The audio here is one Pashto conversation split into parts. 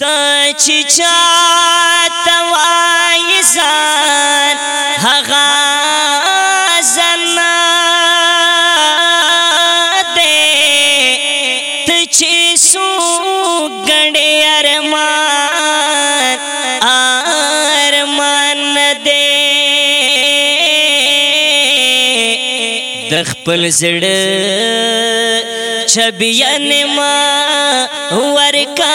ته چې چا توای ځان هغه زنا دې ته چې سو ګړې ارمان ارمان دې د خپل زړه چبیان ما ورکا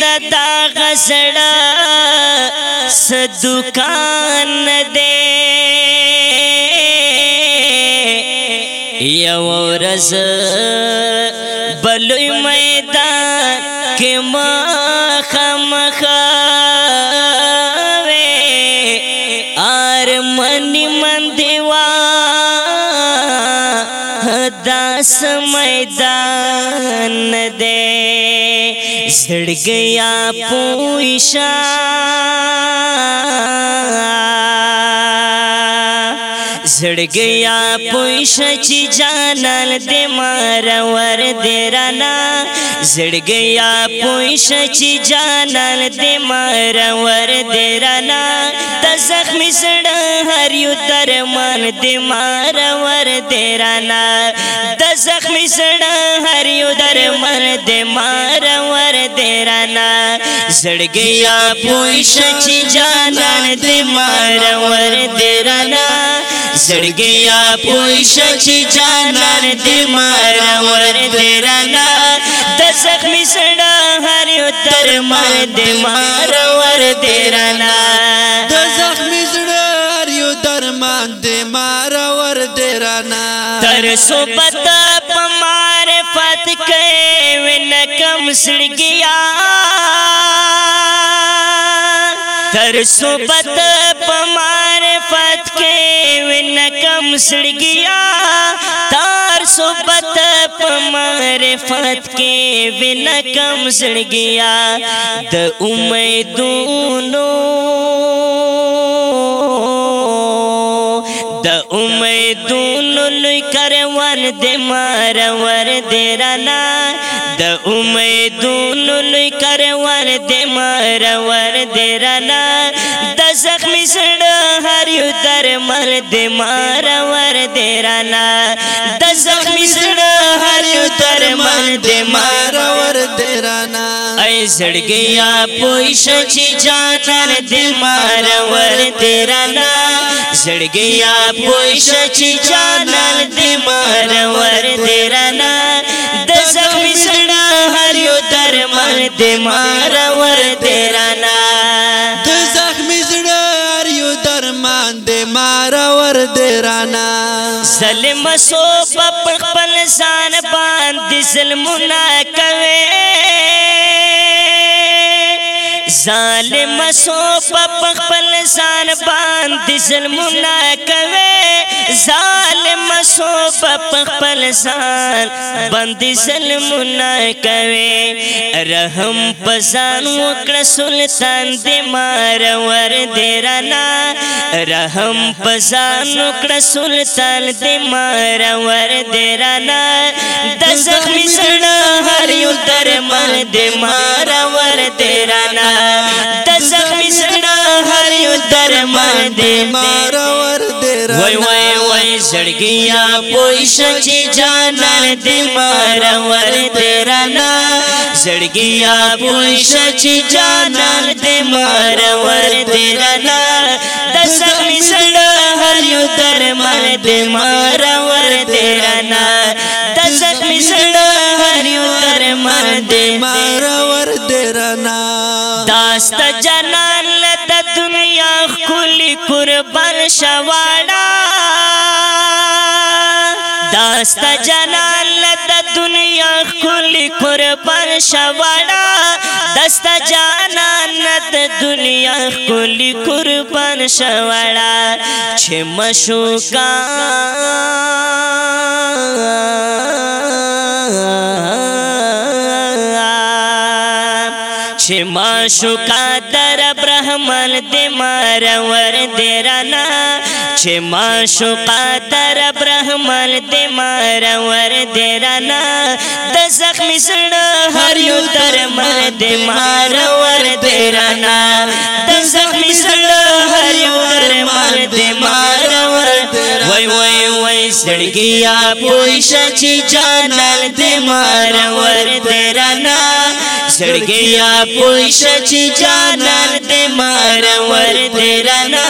د دا غسړه سدکان دې یو ورځ بلوي میدان کې ما خمخاوي ارمني من دیوا داس میدان دې زړګیا پوښا زړګیا پوښا چې جانل دې مار ور دې رانا زړګیا پوښا چې جانل دې مار ور دې رانا زخمی زړه هر یو درمان دې مار ور دې رانا د زخمی زړه هر یو درمان دې مار ور دې رانا زړګیا پوښ چې جانان دې مار ور دې رانا زڑگیا پوشا چی جانان دی مارا اور تیرا نا دا زخمی سڑا ہر اتر مار دی مارا اور تیرا نا دا سڑا ہاری اتر مان دی مارا اور تیرا نا ترسو پتا پا مارے فات کئے وینکم زڑگیا ترسو پتا پا مارے فات کئے سڑ گیا تار پمر فت کے بنا کم سڑ گیا تو میں دونوں دونوں نارور درنا دونوں کر وے مار د زخمی سڑا ہر یو در مر دے ور ر دے زخمی دسخمی ہر یو در مر دے مارا اے زڑ گیا پوچھوچی جان دور دیران زڑ گیا پوچھوچی جان دی دا زخمی دسخمی ہر یو در مر دے مارور رانا ر ظلم سو پپ پلسان پان ظلم منا کوے ظالم سو پپ پلشان پان ظلم منا کبے ظالم سو پخپل ځان بند ظلم نه کوي رحم پزان وکړه سلطان دې مار ور دې رانا رحم پزان وکړه سلطان دې مار ور دې رانا د زخمي سړا هر یو درمل دې مار ور دې رانا د زخمي سړا هر یو درمل دې مار ور دې رانا وای وای زړګیا پوښ چې جانان دې مرور تیرانا زړګیا پوښ چې جانان دې مرور تیرانا د سمې سره هر یو درمل دې مرور تیرانا د سمې سره هر یو درمل دې مرور تیرانا داست جنان د دنیا خولي قربان شواړه داست جلال د دنیا خل قربان شواړه داست جانان د دنیا خل قربان شواړه چې مشوکا چې ما شو قدر برحمن دې مار ور دې رانه چې ما شوقا تر برحمل دې مار ور دې رانا د زخم زړه هر یو تر مر دې مار ور دې رانا د زخم زړه هر یو تر مر دې مار ور وای وای وای سړګیا پوښ چې جانل دې مار ور دې رانا سڑگیا پوشچ جانان دے مارا ور دے رانا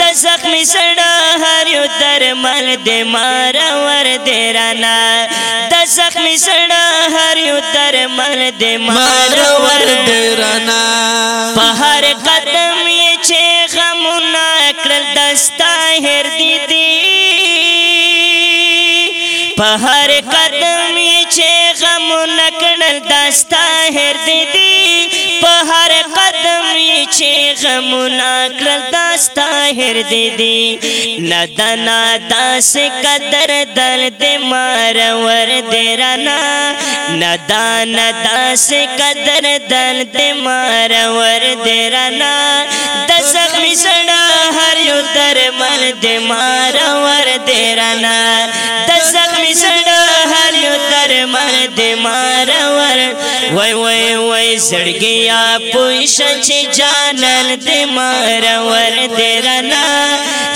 دا زخمی سڑا ہر یو درمل دے مارا ور دے رانا دا زخمی سڑا ہر یو درمل دے مارا ور دے رانا پہر قدم یہ چھے غمونا اکرل دستا ہر دی دی پہر قدم غم نکړل داستا هر دې دي په هر قدم یې چې غم نکړل داستا هر دې دي ندنا داس قدر درد مار ور دې رنا ندنا داس قدر درد مار ور دې رنا د زخمي سړا هر یو درمل دې مار ور دې رنا د زخمي سړا ور مرد مارور وای وای وای زړګیا پويش چې جانل دې مارور دې رانا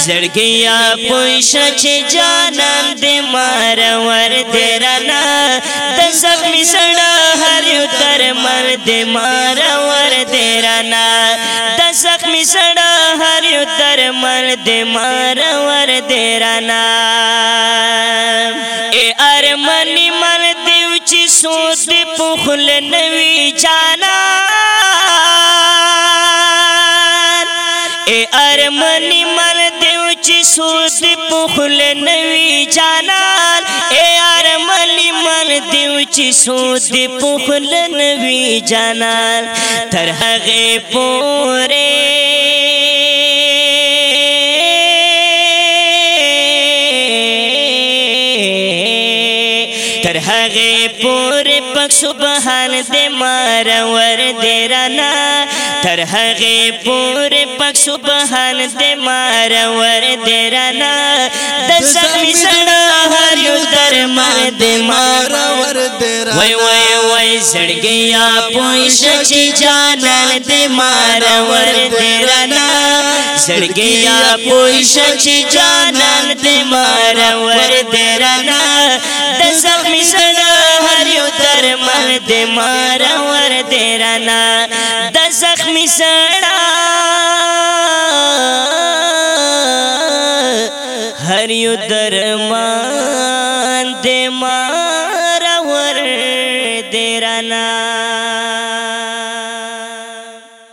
زړګیا پويش چې جانل دې مارور دې رانا د زخم سړ هر یو تر مرد مارور دې رانا د زخم سړ هر یو تر مرد مارور دې رانا اے ارمنی چې سود پخل نوي جانا اے ارمنی مر دیو چې سود پخل نوي جانا اے ارمنی مر دیو چې سود پخل نوي جانا تر هغه پوره دغه پور پک سبحان دې مار ور دې رانا تر هغه پور پک سبحان دې مار ور دې رانا د سمې سنا هر یو درما دې مار ور تیرا وای وای وای سړګیا پوښ چې جانان دې مار ور تیرا نا سړګیا پوښ چې جانان دې مار ور تیرا نا د زخم سره هر یو درمل دې مار ور تیرا نا د زخم سره هر یو درمل